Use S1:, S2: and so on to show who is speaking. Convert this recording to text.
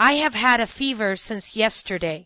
S1: I have had a fever since yesterday.